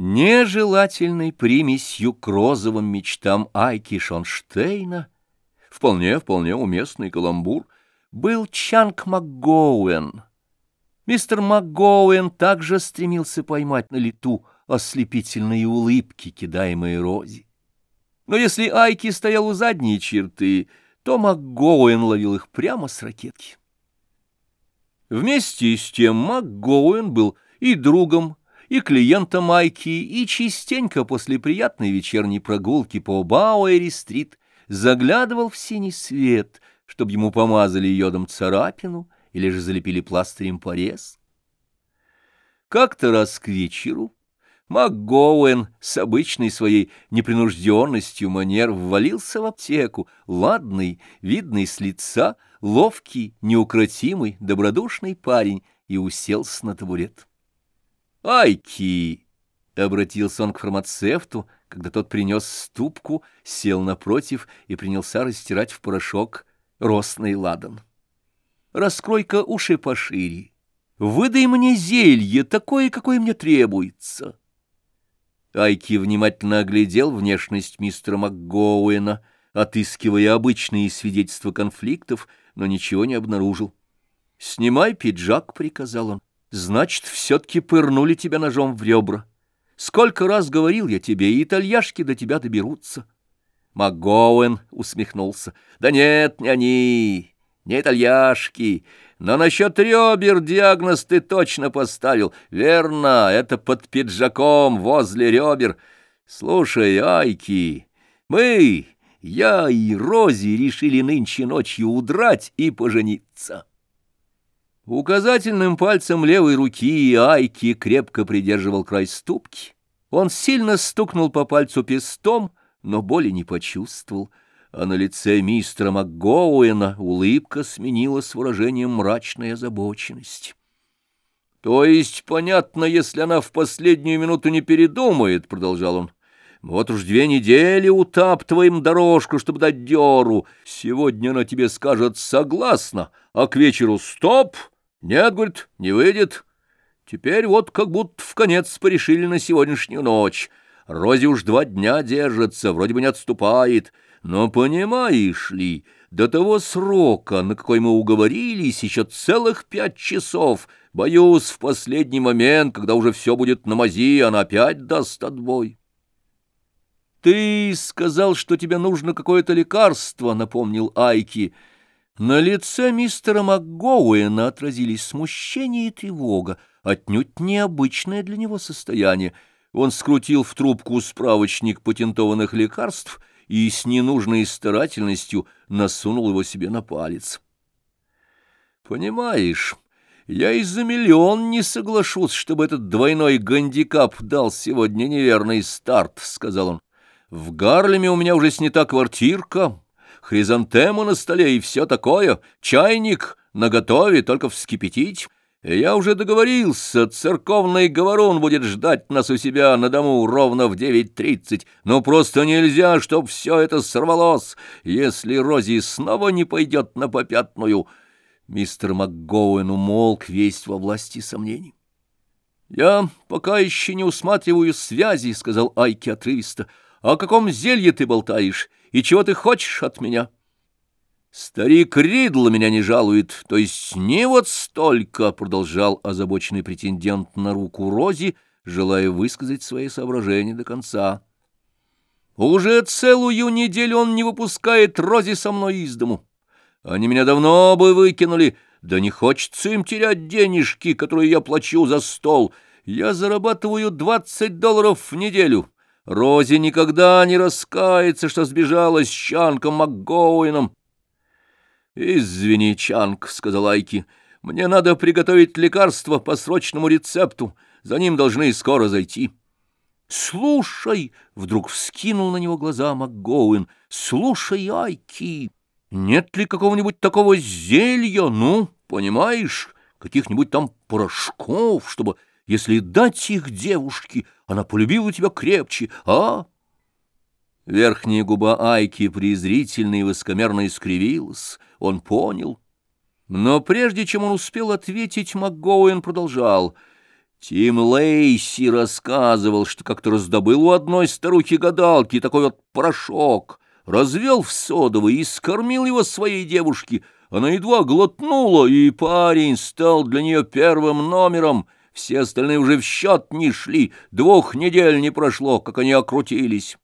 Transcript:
Нежелательной примесью к розовым мечтам Айки Шонштейна, вполне, вполне уместный каламбур, был Чанг МакГоуэн. Мистер МакГоуэн также стремился поймать на лету ослепительные улыбки, кидаемые Рози. Но если Айки стоял у задней черты, то МакГоуэн ловил их прямо с ракетки. Вместе с тем МакГоуэн был и другом, и клиента Майки, и частенько после приятной вечерней прогулки по Бауэри-стрит заглядывал в синий свет, чтобы ему помазали йодом царапину или же залепили пластырем порез. Как-то раз к вечеру МакГоуэн с обычной своей непринужденностью манер ввалился в аптеку, ладный, видный с лица, ловкий, неукротимый, добродушный парень и уселся на табурет. «Айки!» — обратился он к фармацевту, когда тот принес ступку, сел напротив и принялся растирать в порошок росный ладан. «Раскрой-ка уши пошире. Выдай мне зелье, такое, какое мне требуется». Айки внимательно оглядел внешность мистера МакГоуэна, отыскивая обычные свидетельства конфликтов, но ничего не обнаружил. «Снимай пиджак», — приказал он. Значит, все-таки пырнули тебя ножом в ребра. Сколько раз говорил я тебе, итальяшки до тебя доберутся. МакГоуэн усмехнулся. Да нет, не они, не итальяшки. Но насчет ребер диагноз ты точно поставил. Верно, это под пиджаком возле ребер. Слушай, Айки, мы, я и Рози решили нынче ночью удрать и пожениться. Указательным пальцем левой руки Айки крепко придерживал край ступки. Он сильно стукнул по пальцу пестом, но боли не почувствовал, а на лице мистера МакГоуэна улыбка сменилась выражением мрачной озабоченности. «То есть, понятно, если она в последнюю минуту не передумает», — продолжал он. «Вот уж две недели утаптываем дорожку, чтобы дать дёру. Сегодня она тебе скажет «согласна», а к вечеру «стоп», нет, говорит, не выйдет. Теперь вот как будто в конец порешили на сегодняшнюю ночь. Рози уж два дня держится, вроде бы не отступает. Но понимаешь ли, до того срока, на какой мы уговорились, еще целых пять часов. Боюсь, в последний момент, когда уже все будет на мази, она опять даст отбой. «Ты сказал, что тебе нужно какое-то лекарство», — напомнил Айки, — на лице мистера МакГоуэна отразились смущение и тревога, отнюдь необычное для него состояние. Он скрутил в трубку справочник патентованных лекарств и с ненужной старательностью насунул его себе на палец. «Понимаешь, я и за миллион не соглашусь, чтобы этот двойной гандикап дал сегодня неверный старт», — сказал он. «В Гарлеме у меня уже снята квартирка» хризантему на столе и все такое, чайник наготове, только вскипятить. Я уже договорился, церковный говорун будет ждать нас у себя на дому ровно в девять тридцать. Но просто нельзя, чтоб все это сорвалось, если Рози снова не пойдет на попятную. Мистер МакГоуэн умолк весь во власти сомнений. «Я пока еще не усматриваю связи», — сказал Айки отрывисто. «О каком зелье ты болтаешь? И чего ты хочешь от меня? Старик Ридл меня не жалует, то есть не вот столько, — продолжал озабоченный претендент на руку Рози, желая высказать свои соображения до конца. Уже целую неделю он не выпускает Рози со мной из дому. Они меня давно бы выкинули, да не хочется им терять денежки, которые я плачу за стол. Я зарабатываю двадцать долларов в неделю. Рози никогда не раскается, что сбежала с Чанком МакГоуином. «Извини, Чанк», — сказал Айки, — «мне надо приготовить лекарство по срочному рецепту. За ним должны скоро зайти». «Слушай!» — вдруг вскинул на него глаза МакГоуин. «Слушай, Айки, нет ли какого-нибудь такого зелья, ну, понимаешь, каких-нибудь там порошков, чтобы если дать их девушке, она полюбила тебя крепче, а?» Верхняя губа Айки презрительно и высокомерно искривилась. Он понял. Но прежде чем он успел ответить, МакГоуэн продолжал. Тим Лейси рассказывал, что как-то раздобыл у одной старухи-гадалки такой вот порошок, развел в содовый и скормил его своей девушке. Она едва глотнула, и парень стал для нее первым номером. Все остальные уже в счет не шли, двух недель не прошло, как они окрутились.